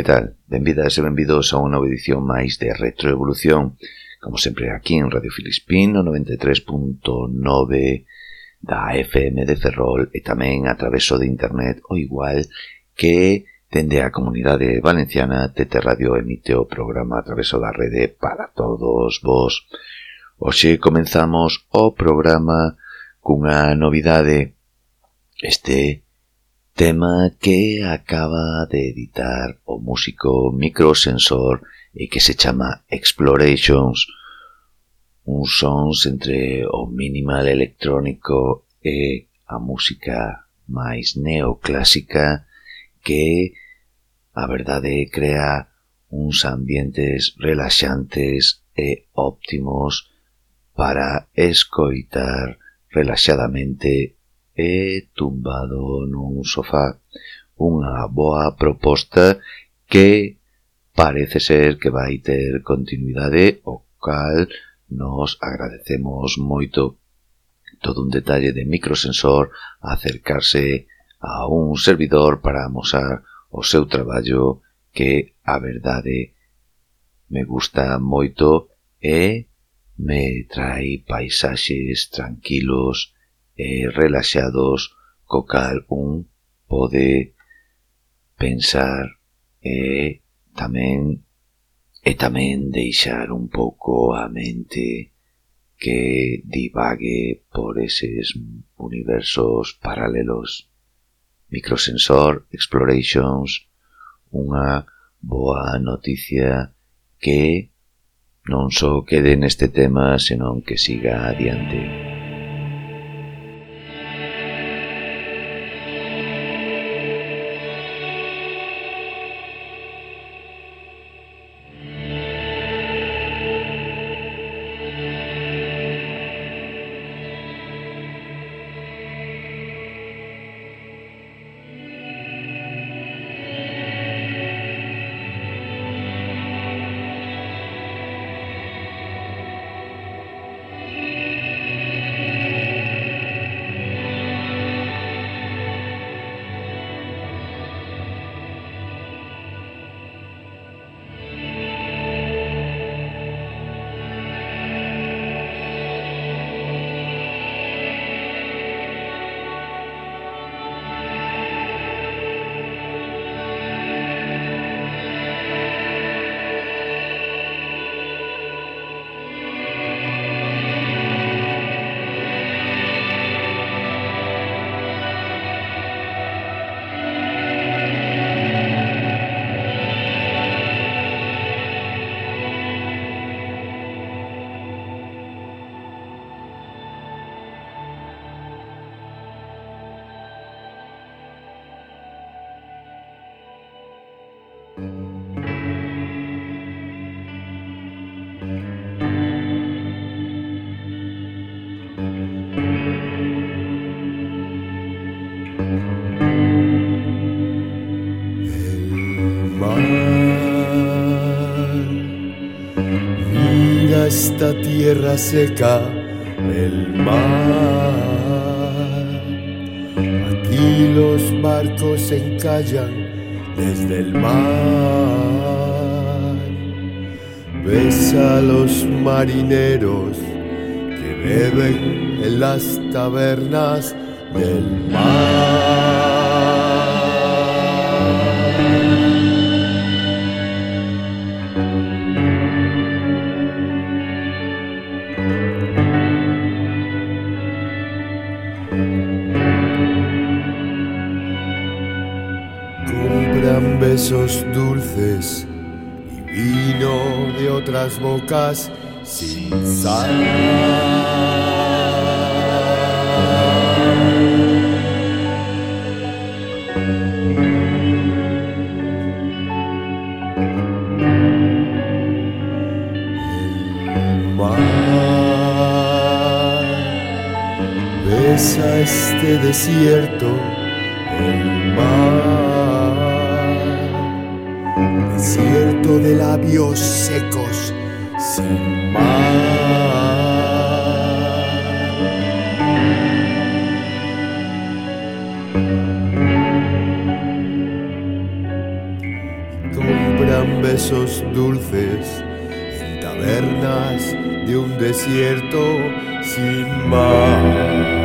Que tal? Benvidas e benvidos a unha edición máis de Retroevolución Como sempre aquí en Radio Filispín no 93.9 da FM de Ferrol e tamén a traveso de internet o igual que dende a comunidade valenciana TT Radio emite o programa a traveso da rede para todos vos. Oxe comenzamos o programa cunha novidade este Tema que acaba de editar o músico Microsensor e que se chama Explorations, un sons entre o minimal electrónico e a música máis neoclásica que, a verdade, crea uns ambientes relaxantes e óptimos para escoitar relaxadamente e tumbado nun sofá. Unha boa proposta que parece ser que vai ter continuidade, o cal nos agradecemos moito todo un detalle de microsensor acercarse a un servidor para amosar o seu traballo que a verdade me gusta moito e me trai paisaxes tranquilos eh, relaxados, co cal eh, eh, un pode pensar e tamén e tamén deixar un pouco a mente que divague por eses universos paralelos. Microsensor Explorations, unha boa noticia que non só quede neste tema, senón que siga adiante. Esta tierra seca, el mar. Aquí los barcos se encallan desde el mar. Ves a los marineros que beben en las tabernas del mar. podcast sin sal. Besos dulces en tabernas de un desierto sin mar.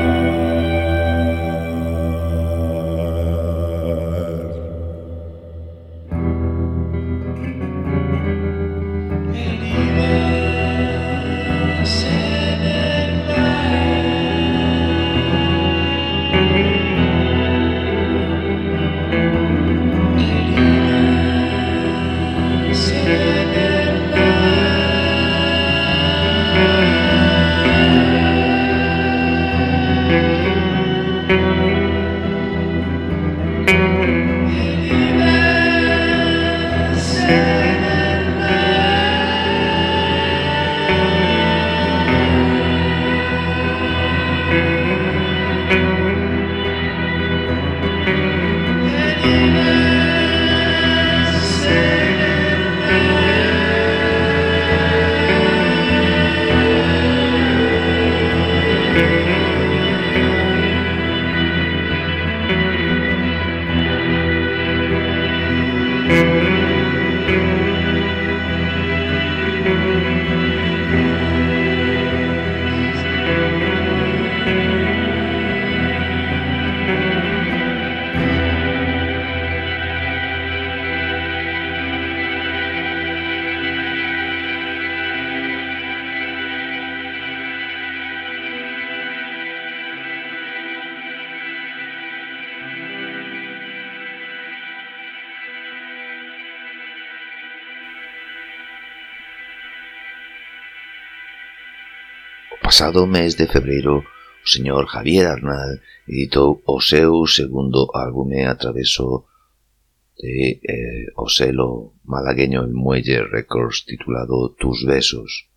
pasado mes de febreiro o señor Javier Arnal editou o seu segundo álbume a traveso de eh, o selo malagueño El Muelle Records titulado Tus Besos.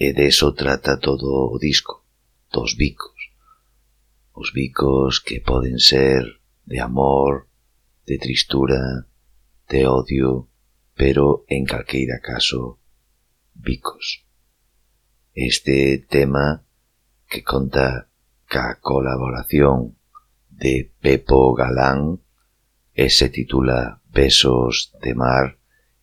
E deso trata todo o disco, dos bicos. Os bicos que poden ser de amor, de tristura, de odio, pero en calqueira caso, bicos este tema que conta ca colaboración de Pepo Galán e se titula Besos de Mar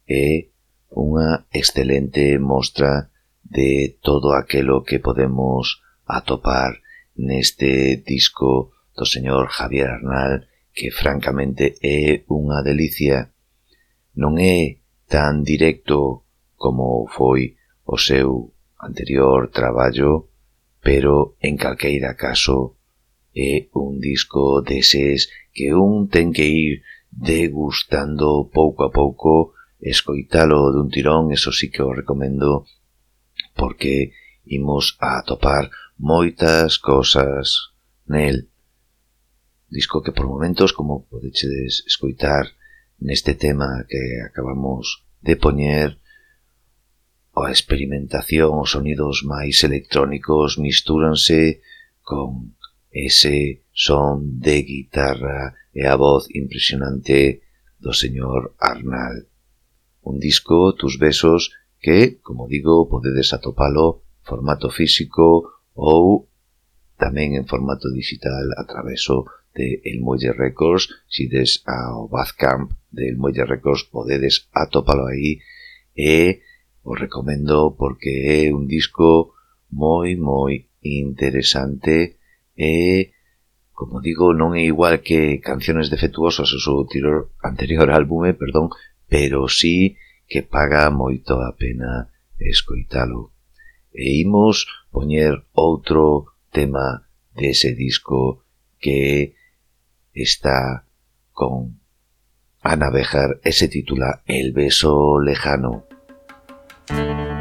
é unha excelente mostra de todo aquelo que podemos atopar neste disco do señor Javier Arnal que francamente é unha delicia. Non é tan directo como foi o seu anterior traballo, pero en calqueira caso é un disco deses que un ten que ir degustando pouco a pouco, escoitalo dun tirón, eso sí que o recomendo, porque imos a atopar moitas cosas nel disco que por momentos, como podedes escoitar neste tema que acabamos de poñer, coa experimentación os sonidos máis electrónicos mistúranse con ese son de guitarra e a voz impresionante do señor Arnal. Un disco, Tus Besos, que, como digo, podedes atopalo formato físico ou tamén en formato digital a traveso de El Muelle Records. Si des ao Bazcamp de El Muelle Records podedes atopalo aí e o recomendo porque é un disco moi, moi interesante e, como digo, non é igual que Canciones Defectuosas, o seu anterior, anterior álbume, eh, perdón, pero sí que paga moito a pena escoitalo. E imos poñer outro tema dese disco que está con Ana Bejar e se titula El beso lejano. thank you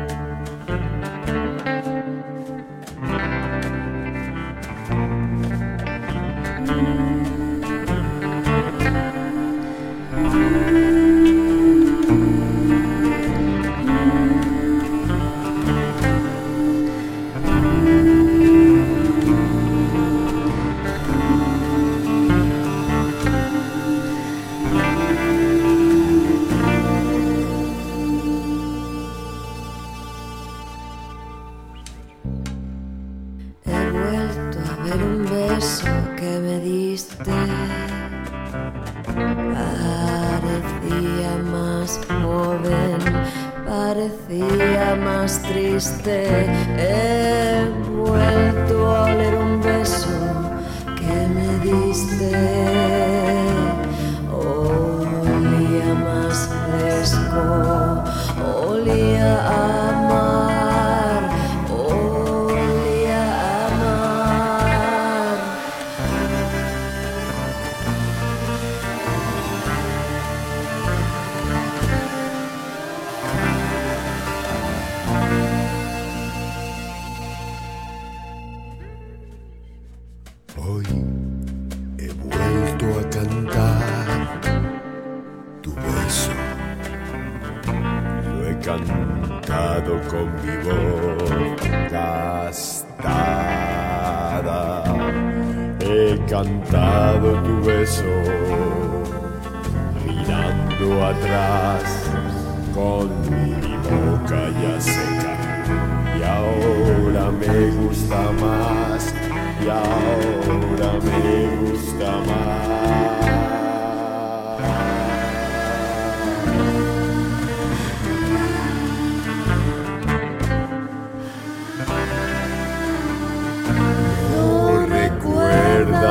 cantado con mi voz gastada. He cantado tu beso mirando atrás con mi boca ya seca. Y ahora me gusta más, y ahora me gusta más.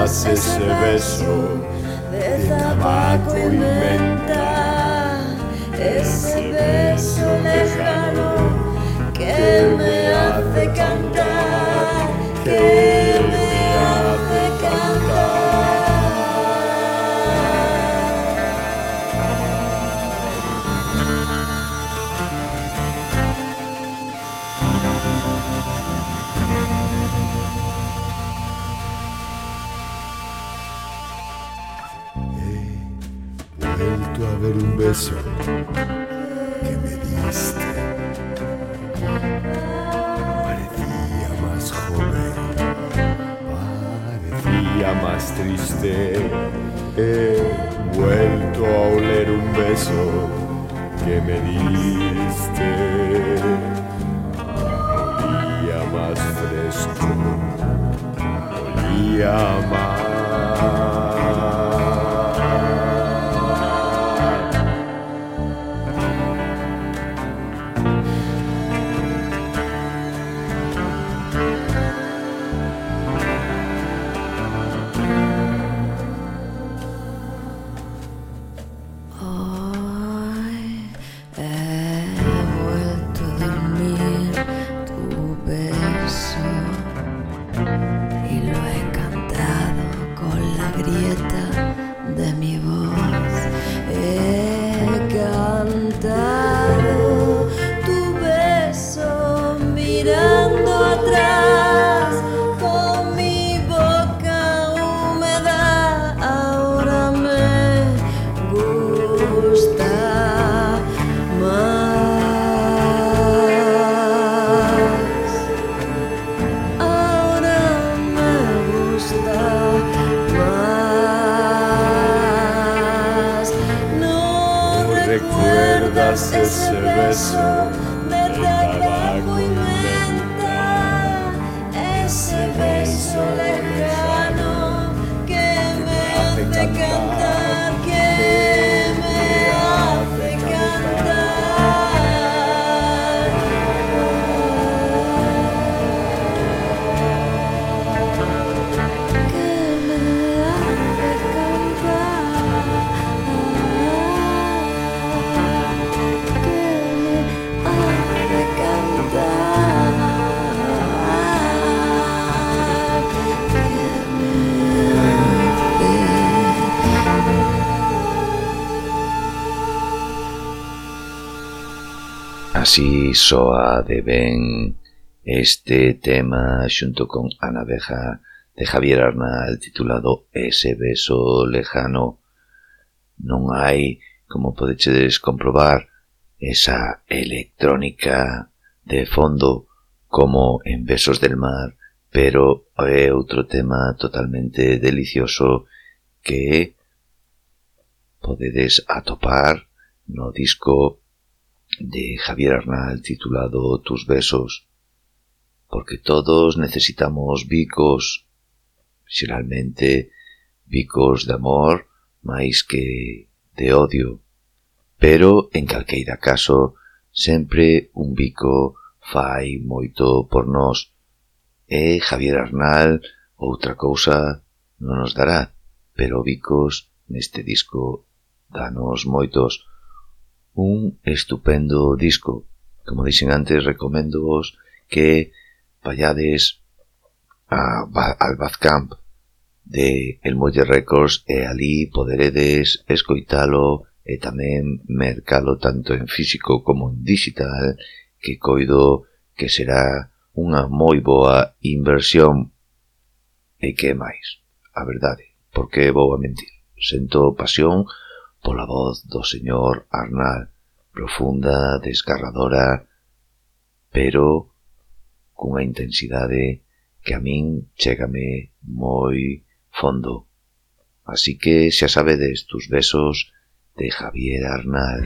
Ese beso de tabaco y menta, ese beso lejano que me hace cantar, ver un beso que me diste. Parecía más joven, parecía más triste. He vuelto a oler un beso que me diste. Olía más fresco, olía más. soa de ben este tema xunto con Ana Beja de Javier Arnal titulado Ese beso lejano. Non hai, como podedes comprobar, esa electrónica de fondo como en Besos del Mar, pero é outro tema totalmente delicioso que podedes atopar no disco de Javier Arnal titulado Tus besos, porque todos necesitamos bicos, xeralmente bicos de amor máis que de odio, pero en calqueira caso sempre un bico fai moito por nós e Javier Arnal outra cousa non nos dará, pero bicos neste disco danos moitos, un estupendo disco. Como dixen antes, recomendo vos que vayades a, al Bazcamp de El Molle Records e ali poderedes escoitalo e tamén mercalo tanto en físico como en digital que coido que será unha moi boa inversión e que máis, a verdade, porque vou a mentir. Sento pasión pola voz do señor Arnal, profunda, desgarradora, pero cunha intensidade que a min chégame moi fondo. Así que xa sabedes tus besos de Javier Arnal.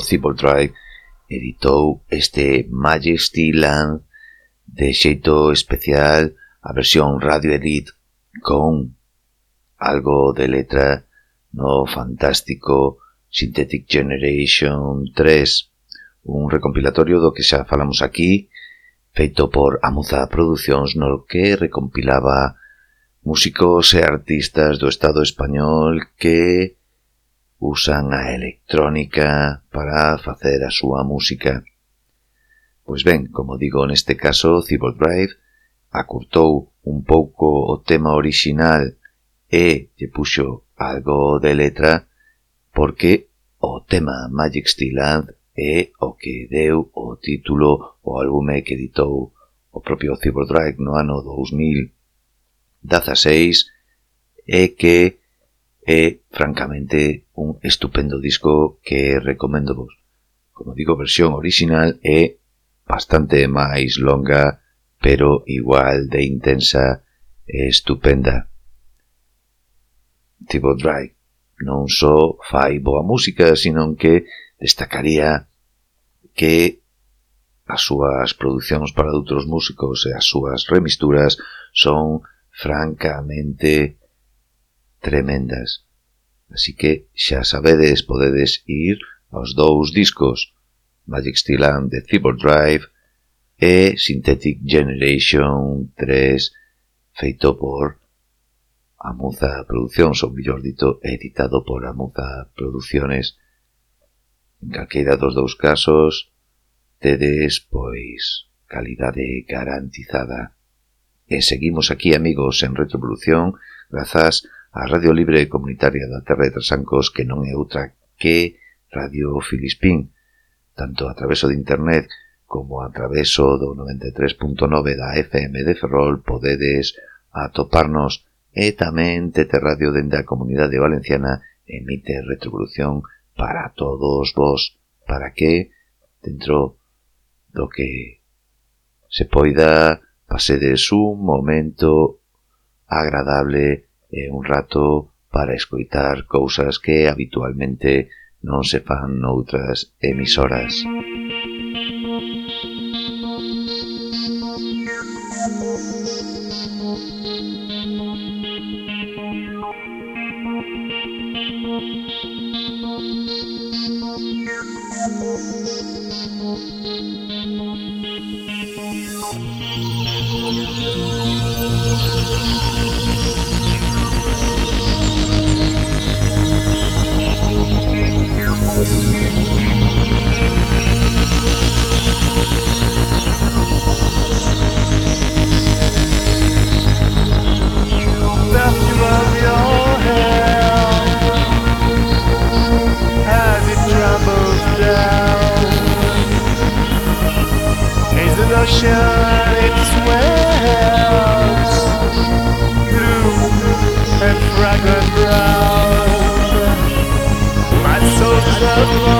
Civil Drive editou este Majesty Land de xeito especial a versión Radio Edit con algo de letra no fantástico Synthetic Generation 3, un recompilatorio do que xa falamos aquí, feito por Amuza Producións no que recompilaba músicos e artistas do Estado español que usan a electrónica para facer a súa música. Pois ben, como digo neste caso, Civil Drive acurtou un pouco o tema orixinal e lle puxo algo de letra porque o tema Magic Steel Land é o que deu o título o álbume que editou o propio Cyber Drive no ano 2016 e que É, francamente, un estupendo disco que recomendo vos. Como digo, versión original é bastante máis longa, pero igual de intensa e estupenda. Tibo Drive non só fai boa música, sino que destacaría que as súas producións para outros músicos e as súas remisturas son francamente tremendas. Así que xa sabedes, podedes ir aos dous discos, Magic Stiland de Cyborg Drive e Synthetic Generation 3, feito por Amuza Producións, ou mellor dito, editado por Amuza Producciones. En calqueira dos dous casos, tedes, pois, calidade garantizada. E seguimos aquí, amigos, en Retrovolución, grazas a a Radio Libre Comunitaria da Terra de Trasancos que non é outra que Radio Filispín, tanto a traveso de internet como a traveso do 93.9 da FM de Ferrol podedes atoparnos e tamén Tete Radio dende a Comunidade Valenciana emite retribución para todos vos, para que dentro do que se poida pasedes un momento agradable e un rato para escoitar cousas que habitualmente non se fan noutras emisoras. love.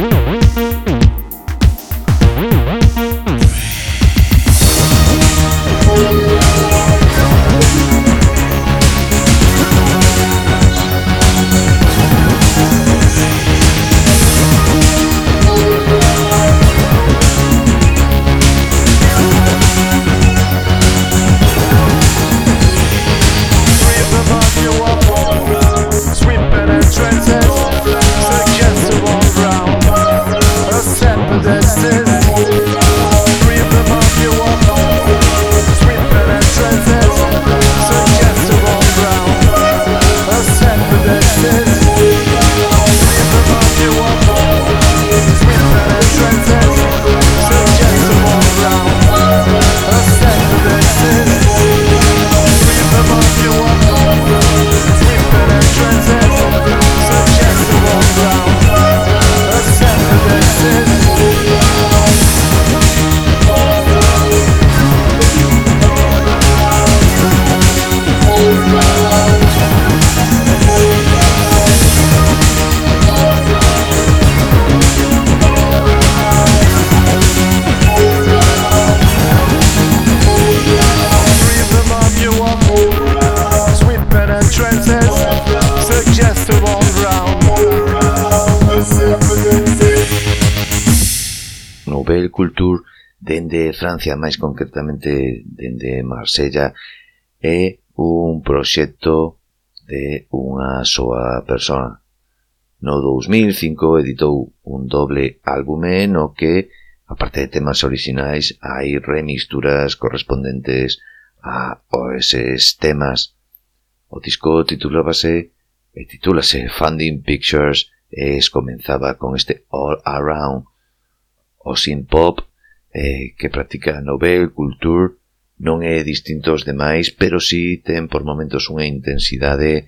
Mm-hmm. Francia, máis concretamente dende Marsella, é un proxecto de unha soa persona. No 2005 editou un doble álbume no que, aparte de temas orixinais, hai remisturas correspondentes a, a eses temas. O disco titulábase e titúlase Funding Pictures e comenzaba con este All Around. O synth pop eh, que practica novel culture non é distinto aos demais, pero sí ten por momentos unha intensidade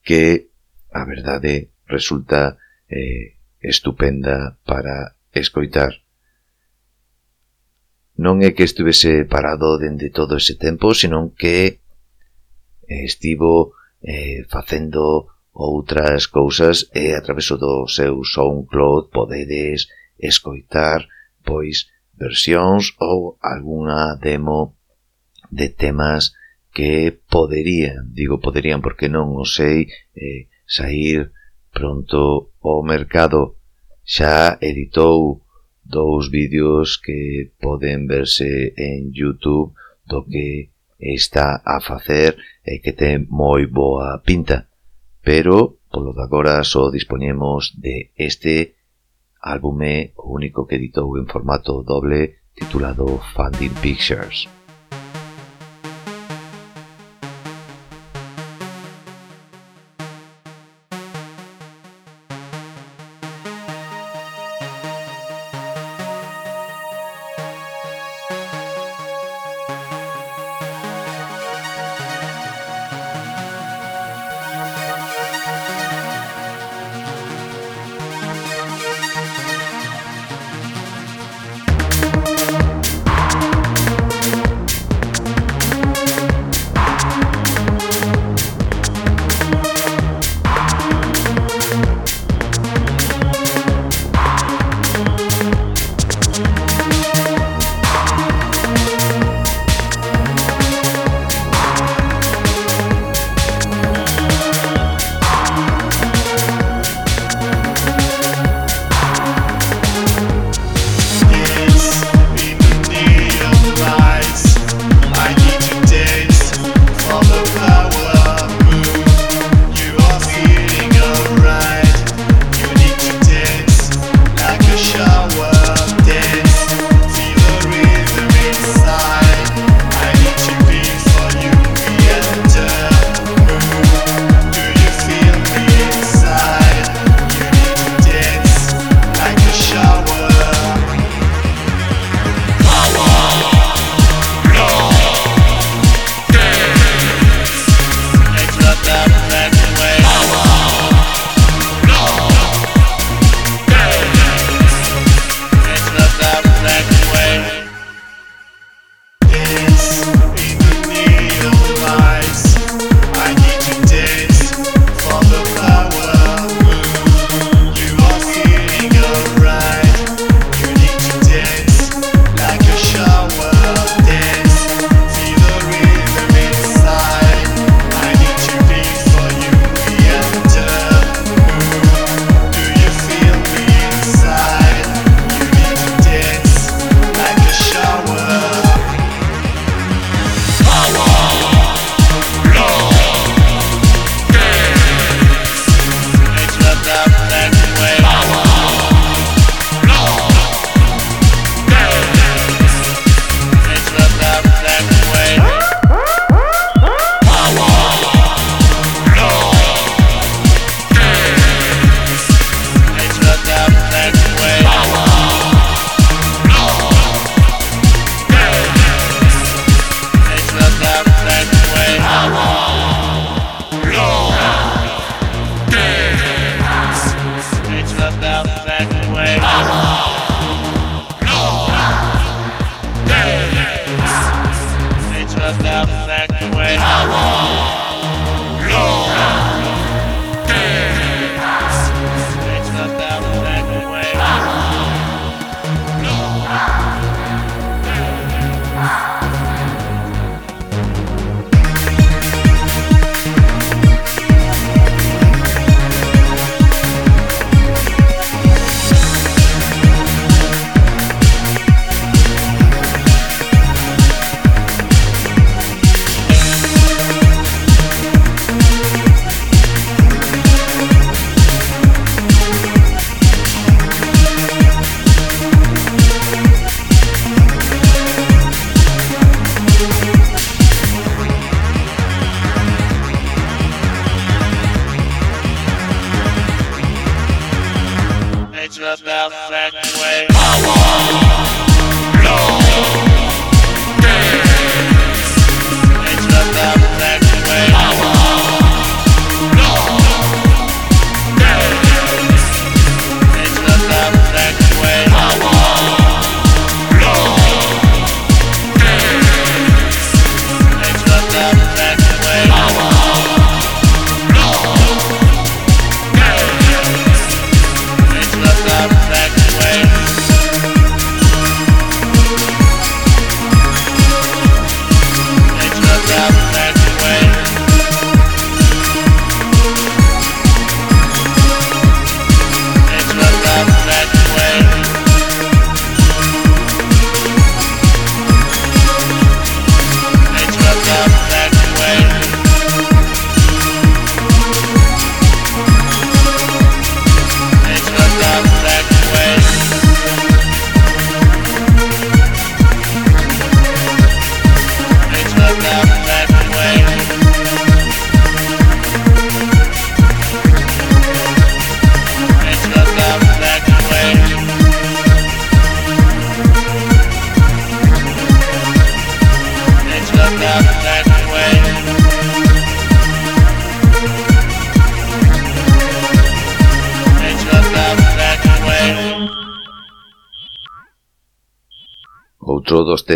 que, a verdade, resulta eh, estupenda para escoitar. Non é que estuvese parado dende todo ese tempo, senón que eh, estivo eh, facendo outras cousas e a traveso do seu SoundCloud podedes escoitar pois versións ou algunha demo de temas que poderían, digo poderían porque non o sei, eh, sair pronto ao mercado. Xa editou dous vídeos que poden verse en Youtube do que está a facer e que ten moi boa pinta. Pero, polo de agora, só dispoñemos de este álbume único que editou en formato doble titulado Funding Pictures.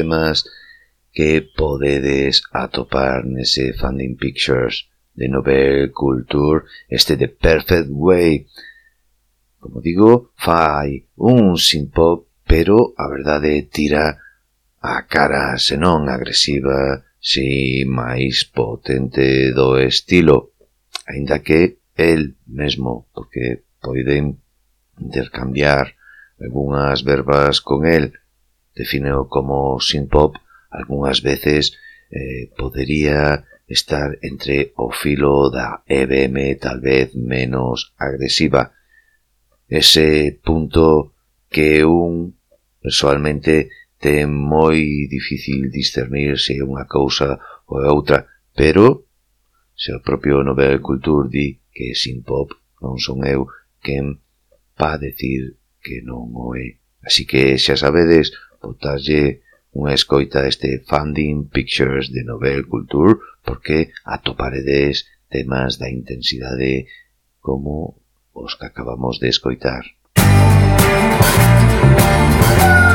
temas que podedes atopar nese Funding Pictures de Nobel Culture, este de Perfect Way. Como digo, fai un synth-pop, pero a verdade tira a cara senón agresiva, si máis potente do estilo, aínda que el mesmo, porque poden intercambiar algunhas verbas con el, defineo como synth-pop, algunhas veces eh, podería estar entre o filo da EBM tal vez menos agresiva. Ese punto que un personalmente ten moi difícil discernir se é unha cousa ou é outra, pero se o propio Nobel Culture di que synth-pop non son eu quen pa decir que non o é. Así que xa sabedes, botarlle unha escoita a este Funding Pictures de Novel Culture porque atoparedes temas da intensidade como os que acabamos de escoitar. Música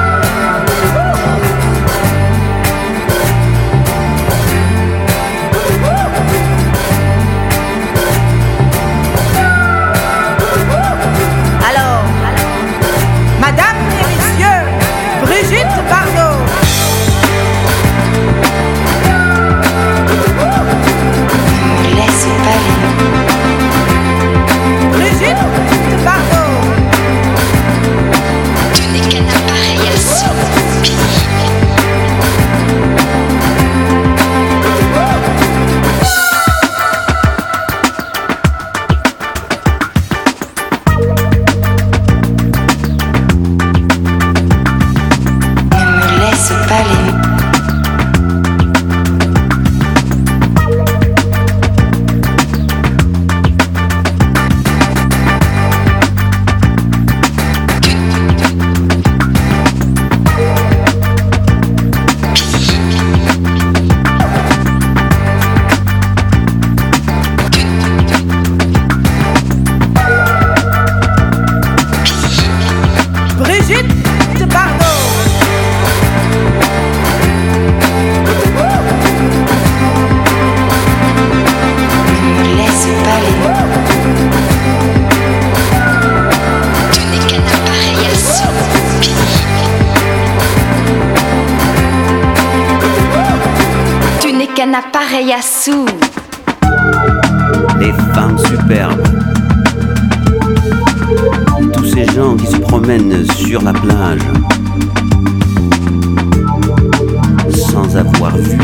avoir vu,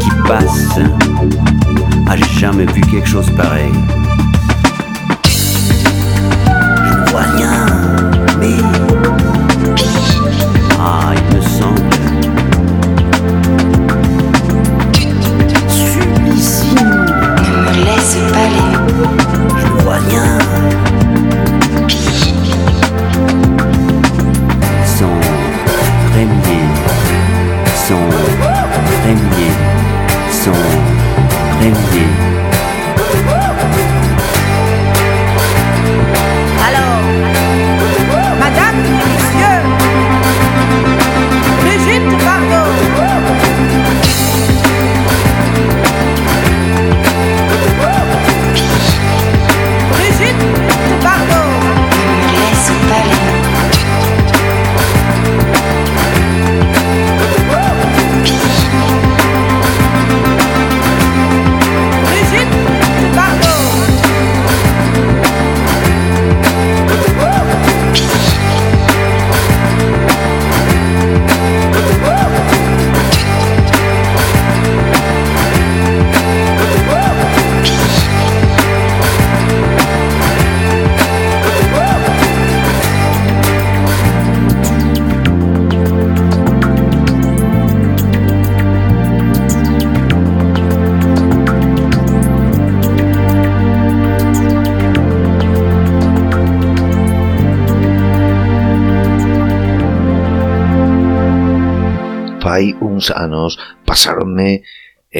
qui passent, a jamais vu quelque chose pareil.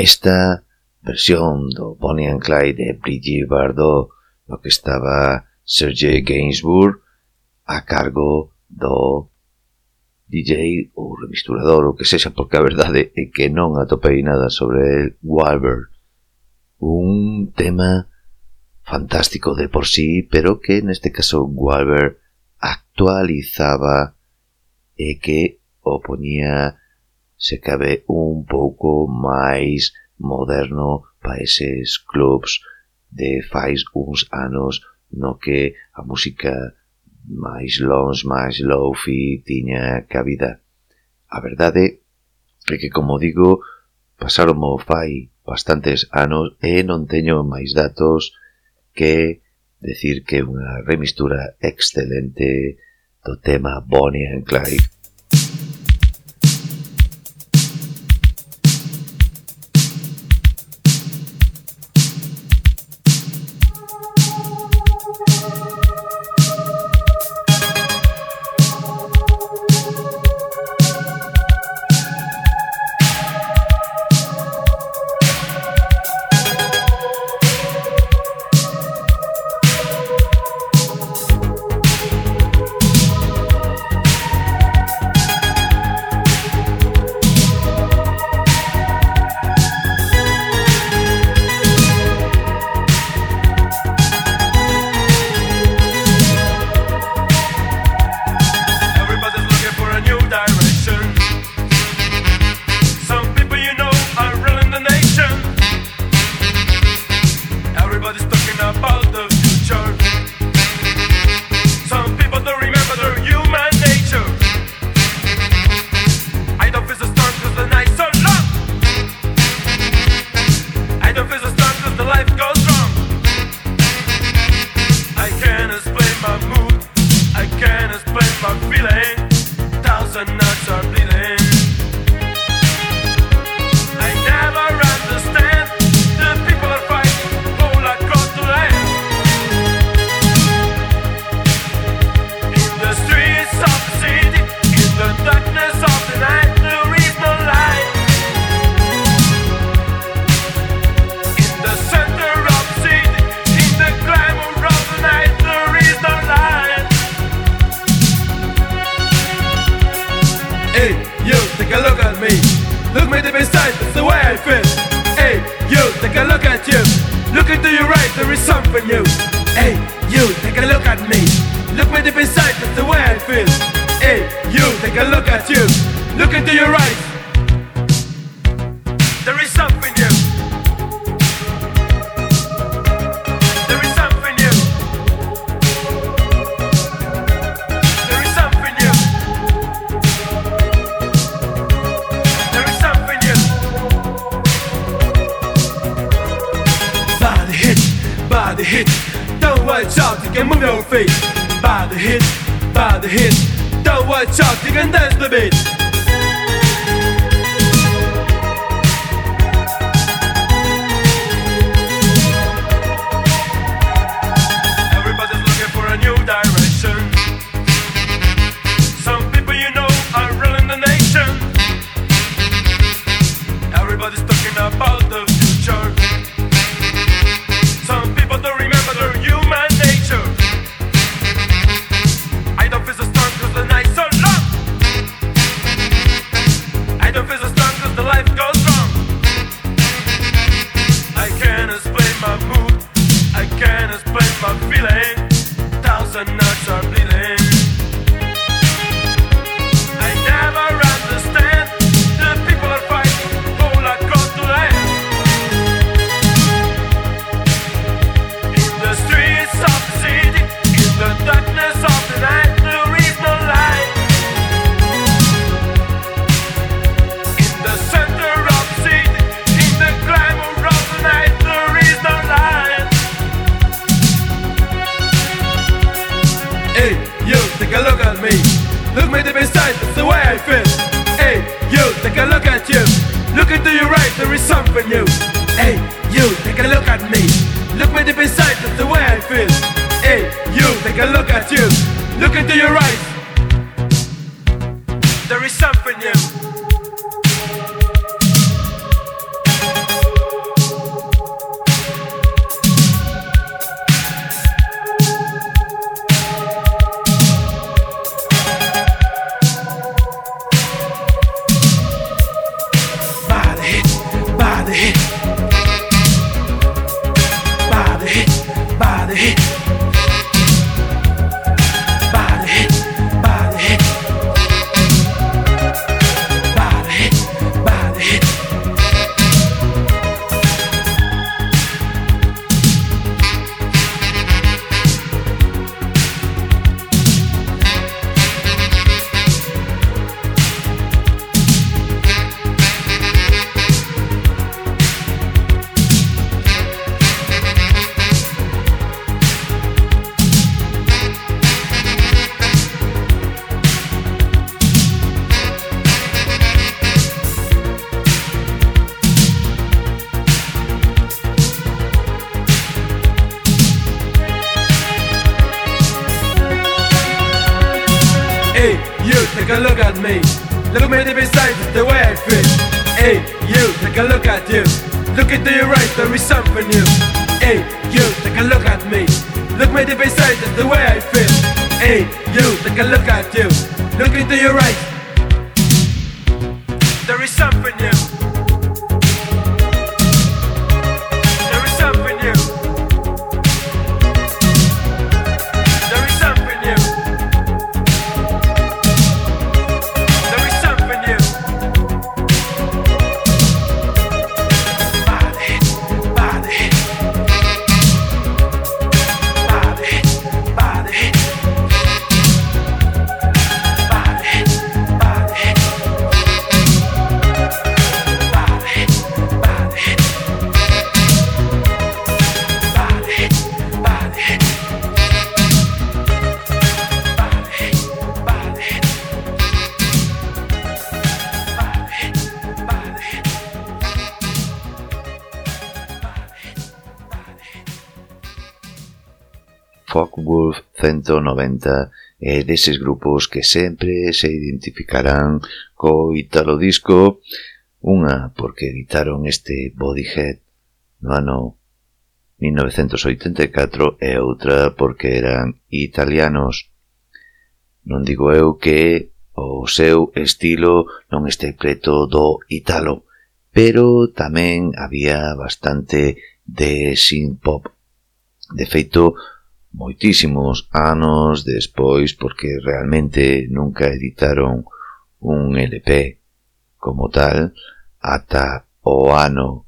Esta versión do Bonnie and Clyde de Brigitte Bardot no que estaba Serge Gainsbourg a cargo do DJ ou remisturador o que sexa, porque a verdade é que non atopei nada sobre el Walbert. Un tema fantástico de por sí, pero que neste caso Walbert actualizaba e que o poñía se cabe un pouco máis moderno para eses clubs de fais uns anos no que a música máis lons, máis lofi tiña cabida. A verdade é que, como digo, pasaron o fai bastantes anos e non teño máis datos que decir que unha remistura excelente do tema Bonnie and Clyde. A look at me. Look at me deep inside, it's the way I feel. Hey, you, take a look at you. Look into your eyes, there is something new. Hey, you, take a look at me. Look me deep inside, it's the way I feel. Hey, you, take a look at you. Look into your eyes. There is something new. 190 é deses grupos que sempre se identificarán co Italo Disco, unha porque editaron este Bodyhead no ano 1984 e outra porque eran italianos. Non digo eu que o seu estilo non este preto do Italo, pero tamén había bastante de synth pop. De feito, moitísimos anos despois porque realmente nunca editaron un LP como tal ata o ano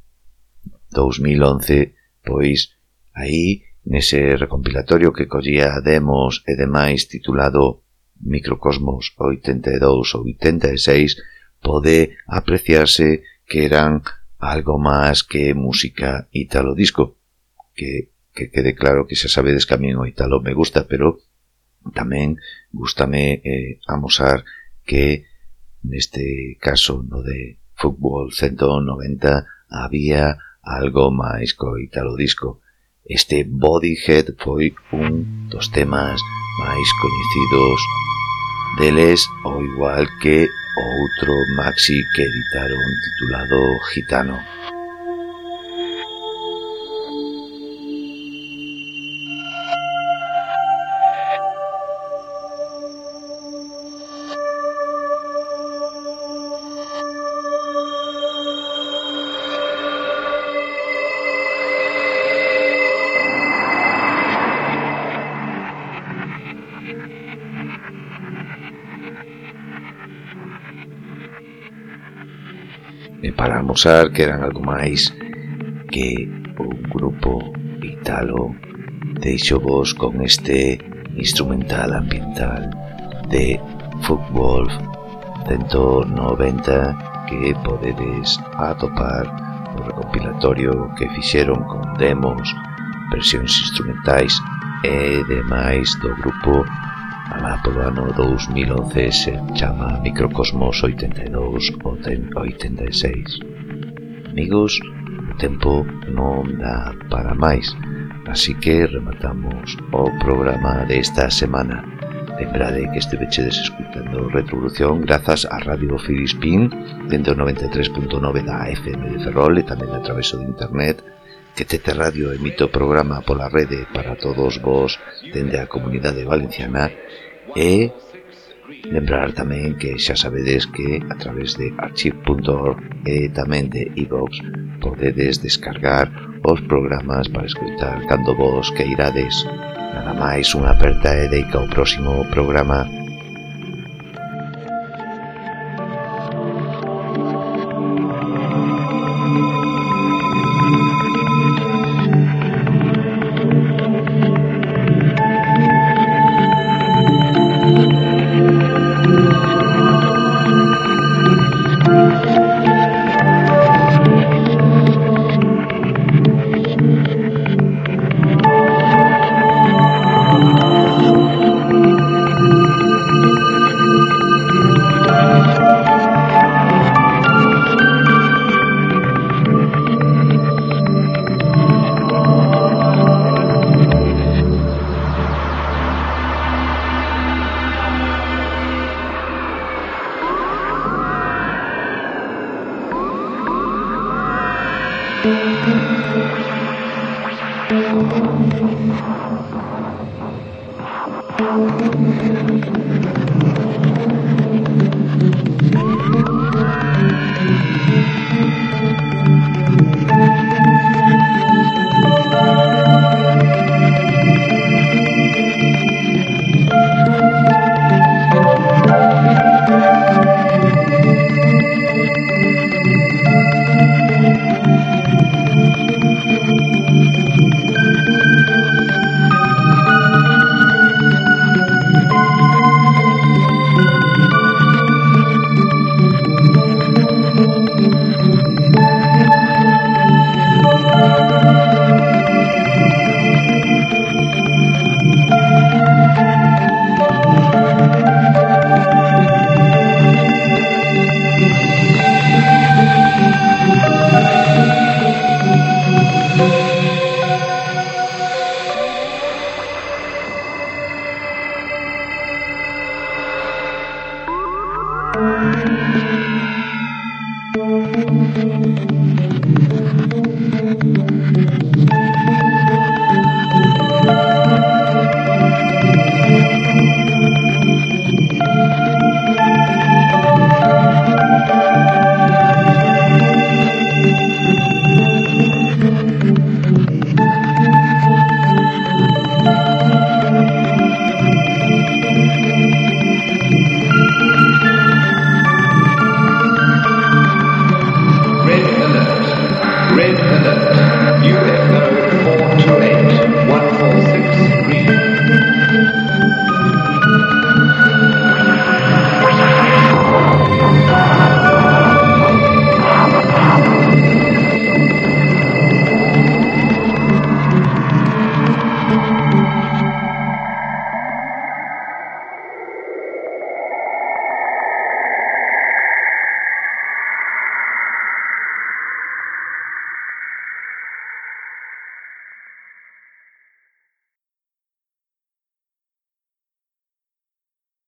2011 pois aí nese recompilatorio que collía demos e demais titulado Microcosmos 82 ou 86 pode apreciarse que eran algo máis que música italo disco que que quede claro que xa sabedes que a min o Italo me gusta, pero tamén gustame eh, amosar que neste caso no de Fútbol 190 había algo máis co Italo Disco. Este Bodyhead foi un dos temas máis coñecidos deles, ao igual que outro maxi que editaron titulado Gitano. para amosar que eran algo máis que un grupo italo deixo vos con este instrumental ambiental de Fútbol 190 que podedes atopar no recopilatorio que fixeron con demos, versións instrumentais e demais do grupo alá polo ano 2011 se chama Microcosmos 82 ou 86. Amigos, o tempo non dá para máis, así que rematamos o programa desta semana. Lembrade que estivechedes escutando Retrovolución grazas a Radio Filispín dentro 93.9 da FM de Ferrol e tamén a través de internet que Tete Radio emite o programa pola rede para todos vos dende a comunidade valenciana e lembrar tamén que xa sabedes que a través de archive.org e tamén de iVox e podedes descargar os programas para escutar cando vos que irades. Nada máis, unha aperta e deica ao próximo programa.